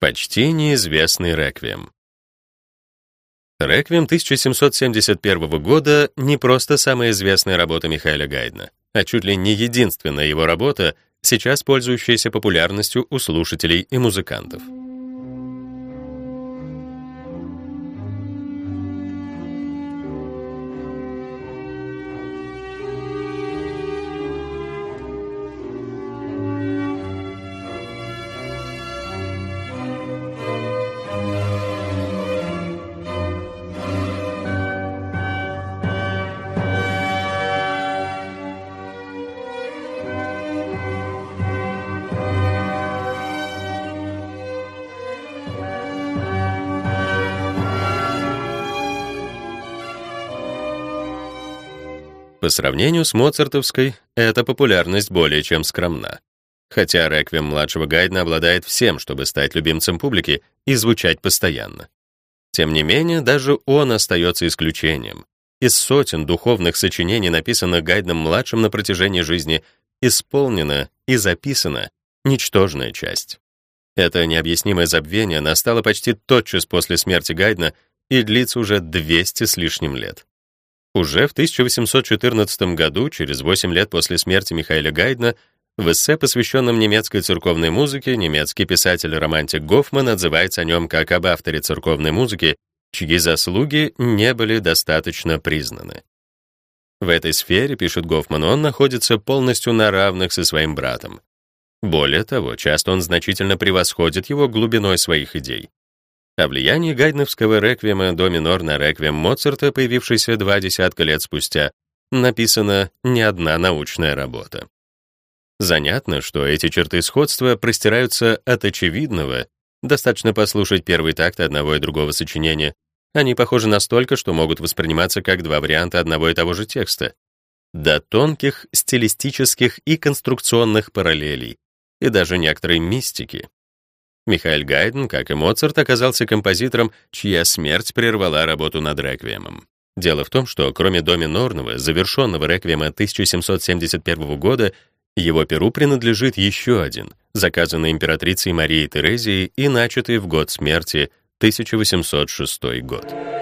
Почти неизвестный реквием. Реквием 1771 года не просто самая известная работа Михаила Гайдна, а чуть ли не единственная его работа, сейчас пользующаяся популярностью у слушателей и музыкантов. По сравнению с моцартовской, эта популярность более чем скромна. Хотя реквием младшего Гайдна обладает всем, чтобы стать любимцем публики и звучать постоянно. Тем не менее, даже он остается исключением. Из сотен духовных сочинений, написанных Гайдном-младшим на протяжении жизни, исполнена и записана ничтожная часть. Это необъяснимое забвение настало почти тотчас после смерти Гайдна и длится уже 200 с лишним лет. Уже в 1814 году, через 8 лет после смерти Михаила Гайдна, в эссе, посвященном немецкой церковной музыке, немецкий писатель-романтик Гофман отзывается о нем как об авторе церковной музыки, чьи заслуги не были достаточно признаны. В этой сфере, пишет Гофман, он находится полностью на равных со своим братом. Более того, часто он значительно превосходит его глубиной своих идей. О влиянии гайдновского реквиема до минор на реквием Моцарта, появившийся два десятка лет спустя, написана не одна научная работа. Занятно, что эти черты сходства простираются от очевидного, достаточно послушать первый такт одного и другого сочинения, они похожи настолько, что могут восприниматься как два варианта одного и того же текста, до тонких стилистических и конструкционных параллелей, и даже некоторой мистики. Михаил Гайден, как и Моцарт, оказался композитором, чья смерть прервала работу над реквиемом. Дело в том, что кроме до минорного, завершенного реквиема 1771 года, его перу принадлежит еще один, заказанный императрицей Марией Терезией и начатый в год смерти 1806 год.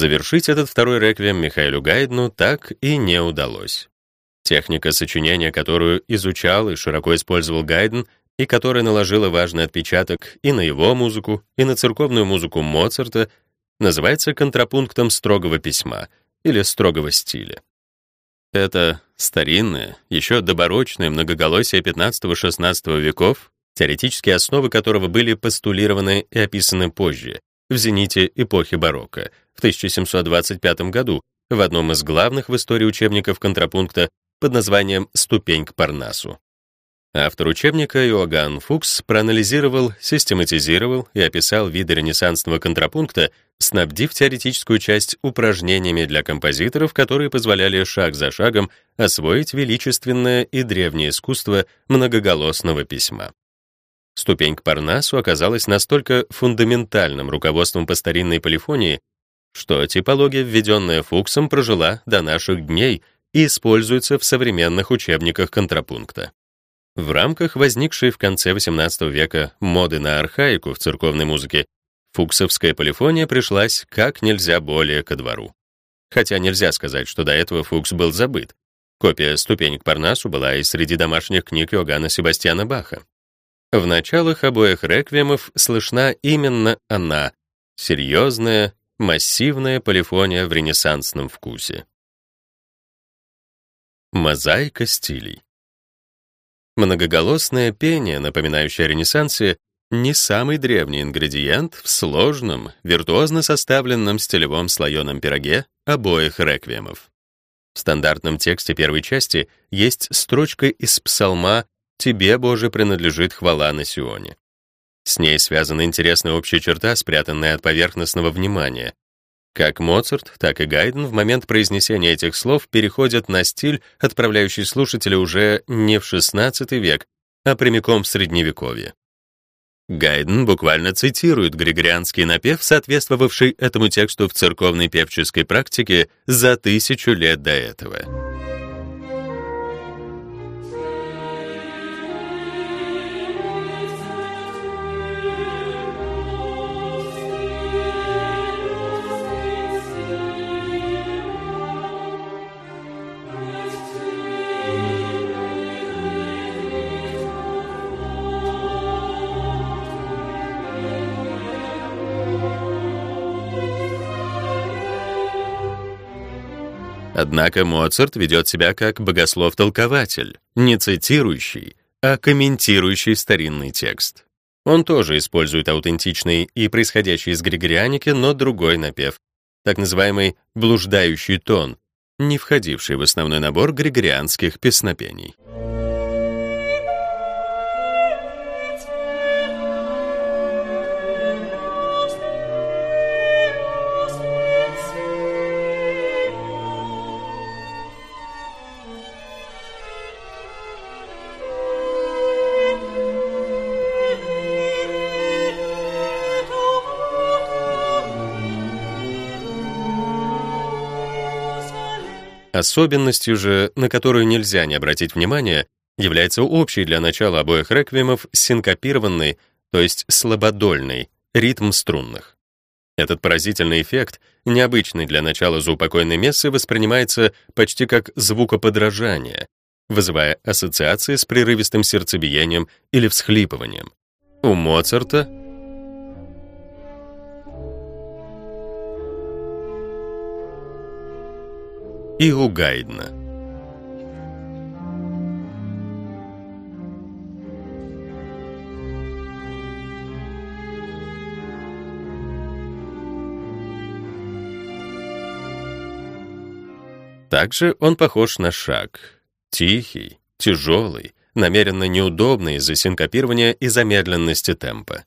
Завершить этот второй реквием Михаилу Гайдну так и не удалось. Техника сочинения, которую изучал и широко использовал Гайден, и которая наложила важный отпечаток и на его музыку, и на церковную музыку Моцарта, называется контрапунктом строгого письма или строгого стиля. Это старинное, еще доборочное многоголосие XV-XVI веков, теоретические основы которого были постулированы и описаны позже, в зените эпохи барокко, в 1725 году в одном из главных в истории учебников контрапункта под названием «Ступень к Парнасу». Автор учебника Иоганн Фукс проанализировал, систематизировал и описал виды ренессансного контрапункта, снабдив теоретическую часть упражнениями для композиторов, которые позволяли шаг за шагом освоить величественное и древнее искусство многоголосного письма. Ступень к Парнасу оказалась настолько фундаментальным руководством по старинной полифонии, что типология, введенная Фуксом, прожила до наших дней и используется в современных учебниках контрапункта. В рамках возникшей в конце XVIII века моды на архаику в церковной музыке, фуксовская полифония пришлась как нельзя более ко двору. Хотя нельзя сказать, что до этого Фукс был забыт. Копия «Ступень к Парнасу» была и среди домашних книг Иоганна Себастьяна Баха. В началах обоих реквиемов слышна именно она, серьезная, Массивная полифония в ренессансном вкусе. Мозаика стилей. Многоголосное пение, напоминающее о Ренессансе, не самый древний ингредиент в сложном, виртуозно составленном стилевом слоеном пироге обоих реквиемов. В стандартном тексте первой части есть строчка из псалма «Тебе, Боже, принадлежит хвала на Сионе». С ней связана интересная общая черта, спрятанная от поверхностного внимания. Как Моцарт, так и Гайден в момент произнесения этих слов переходят на стиль, отправляющий слушателя уже не в XVI век, а прямиком в Средневековье. Гайден буквально цитирует григорианский напев, соответствовавший этому тексту в церковной певческой практике за тысячу лет до этого. Однако Моцарт ведет себя как богослов-толкователь, не цитирующий, а комментирующий старинный текст. Он тоже использует аутентичный и происходящий из григорианики, но другой напев, так называемый блуждающий тон, не входивший в основной набор григорианских песнопений. Особенностью же, на которую нельзя не обратить внимание, является общий для начала обоих реквиемов синкопированный, то есть слабодольный, ритм струнных. Этот поразительный эффект, необычный для начала заупокойной мессы, воспринимается почти как звукоподражание, вызывая ассоциации с прерывистым сердцебиением или всхлипыванием. У Моцарта и у Гайдна. Также он похож на шаг. Тихий, тяжелый, намеренно неудобный из-за синкопирования и замедленности темпа.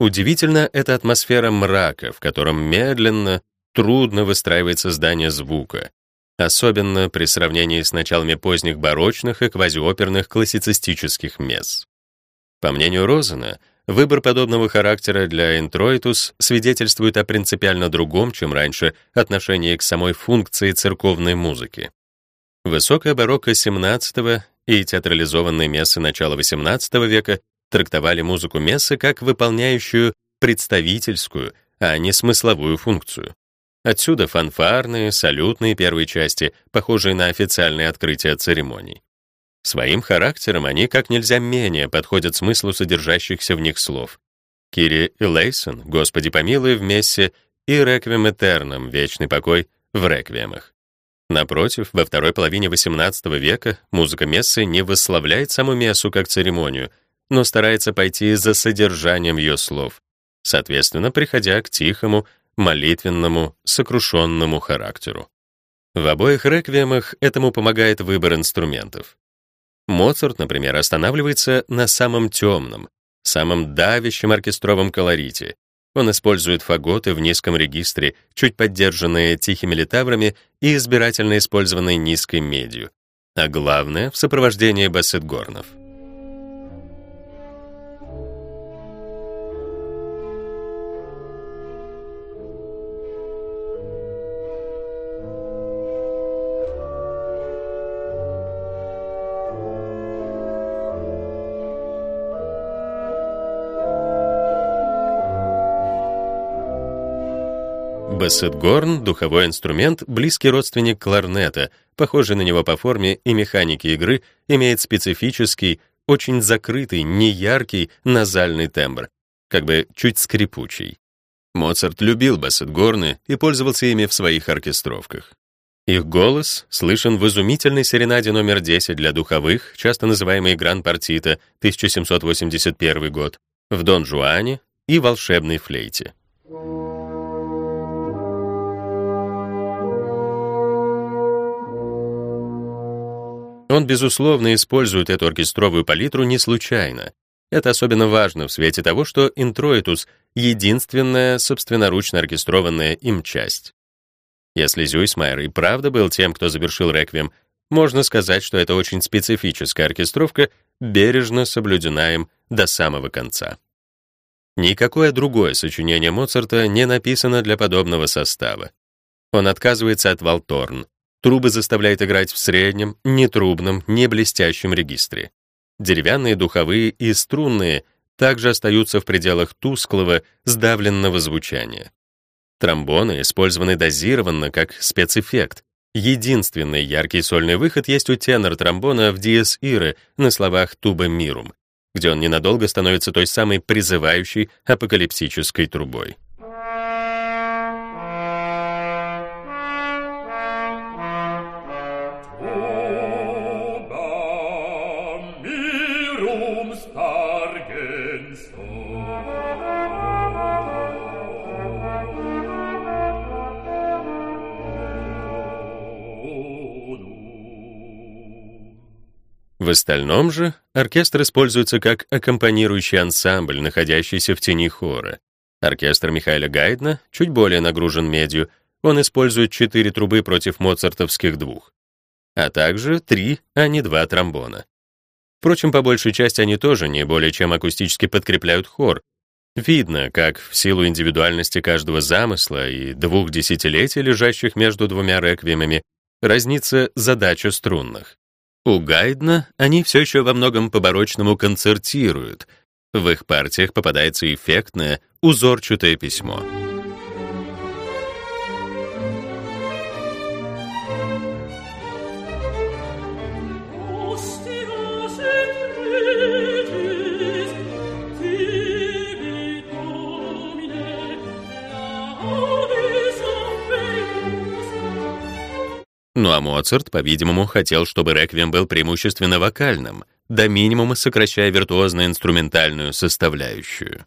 Удивительно эта атмосфера мрака, в котором медленно, трудно выстраивается здание звука, особенно при сравнении с началами поздних барочных и квазиоперных классицистических месс. По мнению Розена, выбор подобного характера для интроитус свидетельствует о принципиально другом, чем раньше, отношении к самой функции церковной музыки. Высокая барокко XVII и театрализованные мессы начала XVIII века трактовали музыку мессы как выполняющую представительскую, а не смысловую функцию. Отсюда фанфарные, салютные первые части, похожие на официальные открытия церемоний. Своим характером они как нельзя менее подходят смыслу содержащихся в них слов. Кири и Лейсон, Господи помилуй, в мессе и Реквием Этерном, вечный покой, в реквиемах. Напротив, во второй половине XVIII века музыка мессы не восславляет саму мессу как церемонию, но старается пойти за содержанием ее слов, соответственно, приходя к тихому, молитвенному, сокрушенному характеру. В обоих реквиемах этому помогает выбор инструментов. Моцарт, например, останавливается на самом темном, самом давящем оркестровом колорите. Он использует фаготы в низком регистре, чуть поддержанные тихими литаврами и избирательно использованной низкой медью, а главное — в сопровождении бассет-горнов. Бассет-горн — духовой инструмент, близкий родственник кларнета, похожий на него по форме и механике игры, имеет специфический, очень закрытый, неяркий назальный тембр, как бы чуть скрипучий. Моцарт любил бассет-горны и пользовался ими в своих оркестровках. Их голос слышен в изумительной серенаде номер 10 для духовых, часто называемой Гран-партита, 1781 год, в Дон Жуане и волшебной флейте. Он, безусловно, использует эту оркестровую палитру не случайно. Это особенно важно в свете того, что интроитус — единственная собственноручно оркестрованная им часть. Если Зюйсмайер и правда был тем, кто завершил реквием, можно сказать, что это очень специфическая оркестровка, бережно соблюдена им до самого конца. Никакое другое сочинение Моцарта не написано для подобного состава. Он отказывается от валторн. Трубы заставляет играть в среднем, нетрубном, не блестящем регистре. Деревянные, духовые и струнные также остаются в пределах тусклого, сдавленного звучания. Тромбоны использованы дозированно как спецэффект. Единственный яркий сольный выход есть у тенор-тромбона в диез ире на словах «туба мирум», где он ненадолго становится той самой призывающей апокалипсической трубой. В остальном же оркестр используется как аккомпанирующий ансамбль, находящийся в тени хора. Оркестр Михаила Гайдна чуть более нагружен медью, он использует четыре трубы против моцартовских двух, а также три, а не два тромбона. Впрочем, по большей части они тоже не более чем акустически подкрепляют хор. Видно, как в силу индивидуальности каждого замысла и двух десятилетий, лежащих между двумя реквиемами, разнится задача струнных. У Гайдна они все еще во многом по-барочному концертируют. В их партиях попадается эффектное, узорчатое письмо. Ну а Моцарт, по-видимому, хотел, чтобы реквием был преимущественно вокальным, до минимума сокращая виртуозно-инструментальную составляющую.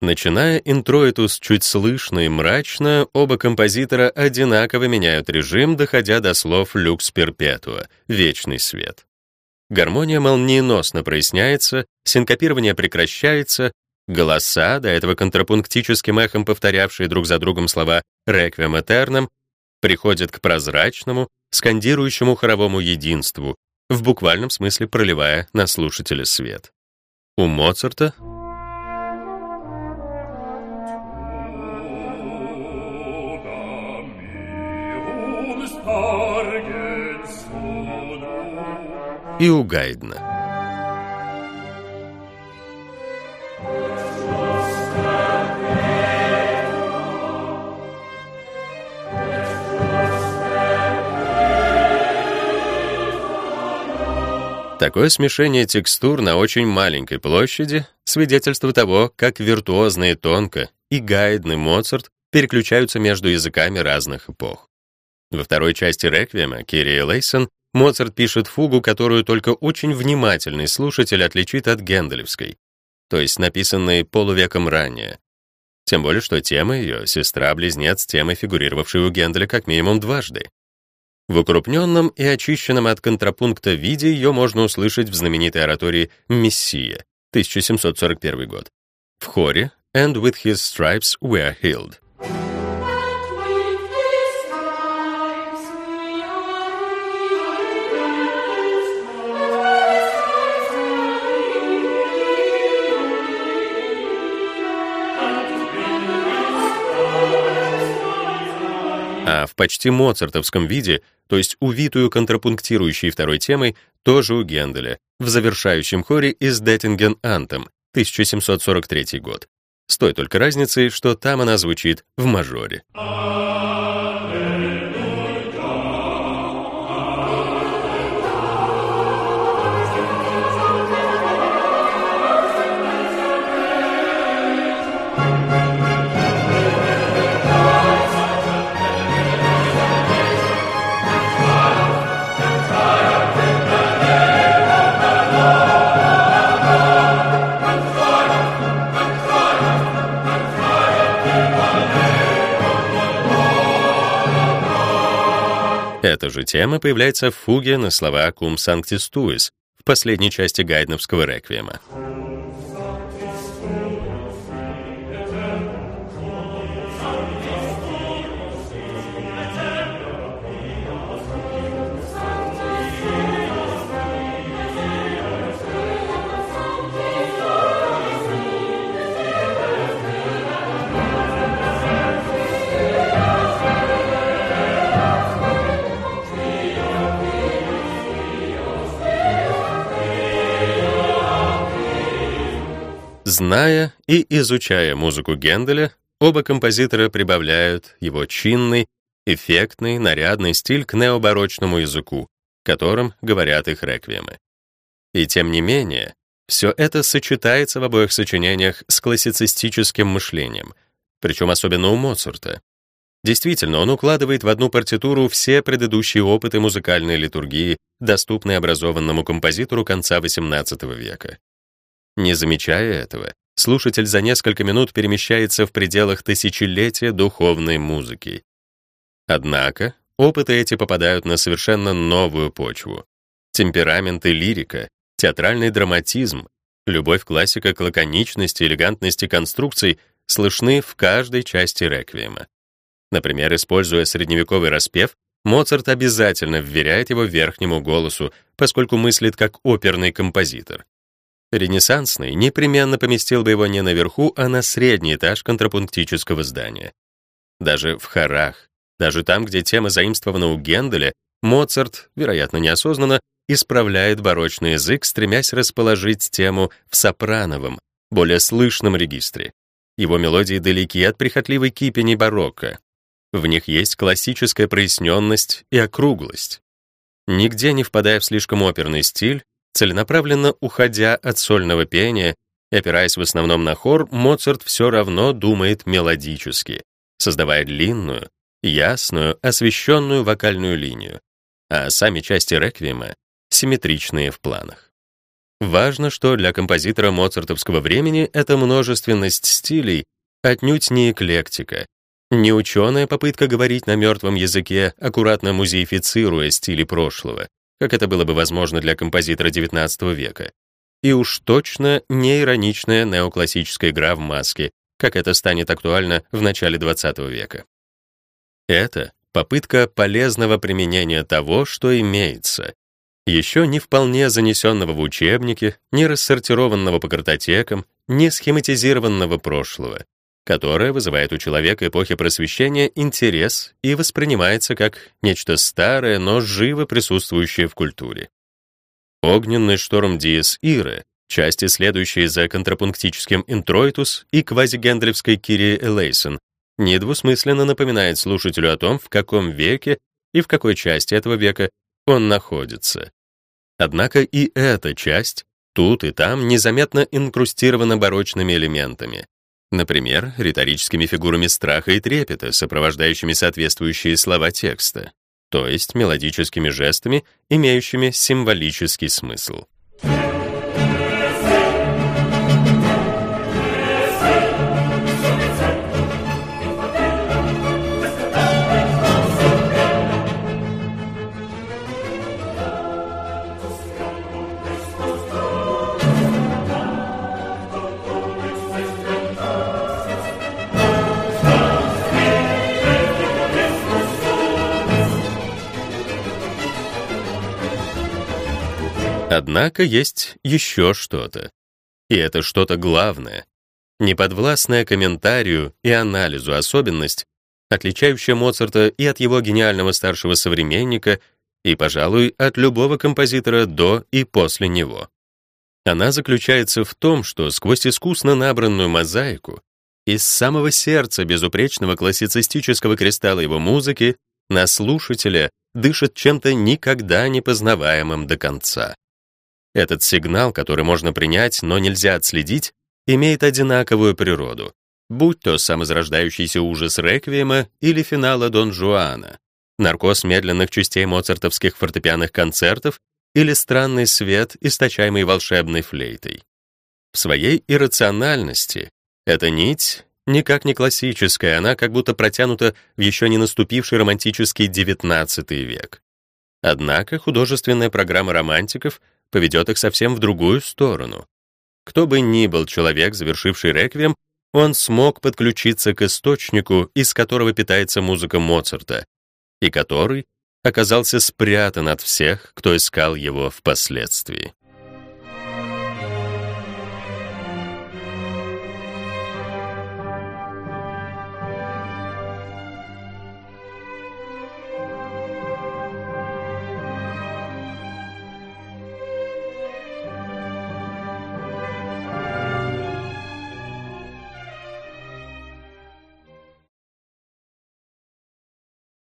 Начиная интроитус чуть слышно и мрачно, оба композитора одинаково меняют режим, доходя до слов «люкс перпетуа» — «вечный свет». Гармония молниеносно проясняется, синкопирование прекращается, голоса, до этого контрапунктическим эхом повторявшие друг за другом слова «реквием этерном», приходит к прозрачному, скандирующему хоровому единству, в буквальном смысле проливая на слушателя свет. У Моцарта и у Гайдна. Такое смешение текстур на очень маленькой площади — свидетельство того, как виртуозно и тонко и гайдный Моцарт переключаются между языками разных эпох. Во второй части «Реквиема» Кирия Лейсон Моцарт пишет фугу, которую только очень внимательный слушатель отличит от генделевской, то есть написанной полувеком ранее. Тем более, что тема ее — сестра-близнец темы, фигурировавшей у Генделя как минимум дважды. В укрупненном и очищенном от контрапункта виде ее можно услышать в знаменитой оратории «Мессия» 1741 год. В хоре «And with his stripes we are healed». В почти моцартовском виде, то есть увитую контрапунктирующей второй темой, тоже у Генделя, в завершающем хоре из Деттинген Антем, 1743 год. С той только разницей, что там она звучит в мажоре. Эта же тема появляется в фуге на слова «Cum sanctis tuis» в последней части гайдновского реквиема. Зная и изучая музыку Генделя, оба композитора прибавляют его чинный, эффектный, нарядный стиль к необарочному языку, которым говорят их реквиемы. И тем не менее, все это сочетается в обоих сочинениях с классицистическим мышлением, причем особенно у Моцарта. Действительно, он укладывает в одну партитуру все предыдущие опыты музыкальной литургии, доступные образованному композитору конца XVIII века. Не замечая этого, слушатель за несколько минут перемещается в пределах тысячелетия духовной музыки. Однако, опыты эти попадают на совершенно новую почву. Темперамент и лирика, театральный драматизм, любовь классика к лаконичности, элегантности конструкций слышны в каждой части реквиема. Например, используя средневековый распев, Моцарт обязательно вверяет его верхнему голосу, поскольку мыслит как оперный композитор. Ренессансный непременно поместил бы его не наверху, а на средний этаж контрапунктического здания. Даже в хорах, даже там, где тема заимствована у Генделя, Моцарт, вероятно, неосознанно, исправляет барочный язык, стремясь расположить тему в сопрановом, более слышном регистре. Его мелодии далеки от прихотливой кипени барокко. В них есть классическая проясненность и округлость. Нигде не впадая в слишком оперный стиль, целенаправленно уходя от сольного пения и опираясь в основном на хор, Моцарт все равно думает мелодически, создавая длинную, ясную, освещенную вокальную линию, а сами части реквиема симметричные в планах. Важно, что для композитора моцартовского времени эта множественность стилей отнюдь не эклектика, не ученая попытка говорить на мертвом языке, аккуратно музеифицируя стили прошлого, как это было бы возможно для композитора XIX века, и уж точно не ироничная неоклассическая игра в маске, как это станет актуально в начале XX века. Это попытка полезного применения того, что имеется, еще не вполне занесенного в учебники, не рассортированного по картотекам, не схематизированного прошлого, которое вызывает у человека эпохи просвещения интерес и воспринимается как нечто старое, но живо присутствующее в культуре. Огненный шторм Диес Иры, части, следующие за контрапунктическим интроитус и квазигендлевской Кири Элейсон, недвусмысленно напоминает слушателю о том, в каком веке и в какой части этого века он находится. Однако и эта часть тут и там незаметно инкрустирована барочными элементами. Например, риторическими фигурами страха и трепета, сопровождающими соответствующие слова текста, то есть мелодическими жестами, имеющими символический смысл. Однако есть еще что-то. И это что-то главное. Неподвластная комментарию и анализу особенность, отличающая Моцарта и от его гениального старшего современника, и, пожалуй, от любого композитора до и после него. Она заключается в том, что сквозь искусно набранную мозаику из самого сердца безупречного классицистического кристалла его музыки на слушателя дышит чем-то никогда не познаваемым до конца. Этот сигнал, который можно принять, но нельзя отследить, имеет одинаковую природу, будь то самозарождающийся ужас реквиема или финала Дон Жуана, наркоз медленных частей моцартовских фортепианных концертов или странный свет, источаемый волшебной флейтой. В своей иррациональности эта нить никак не классическая, она как будто протянута в еще не наступивший романтический XIX век. Однако художественная программа романтиков поведет их совсем в другую сторону. Кто бы ни был человек, завершивший реквием, он смог подключиться к источнику, из которого питается музыка Моцарта, и который оказался спрятан от всех, кто искал его впоследствии.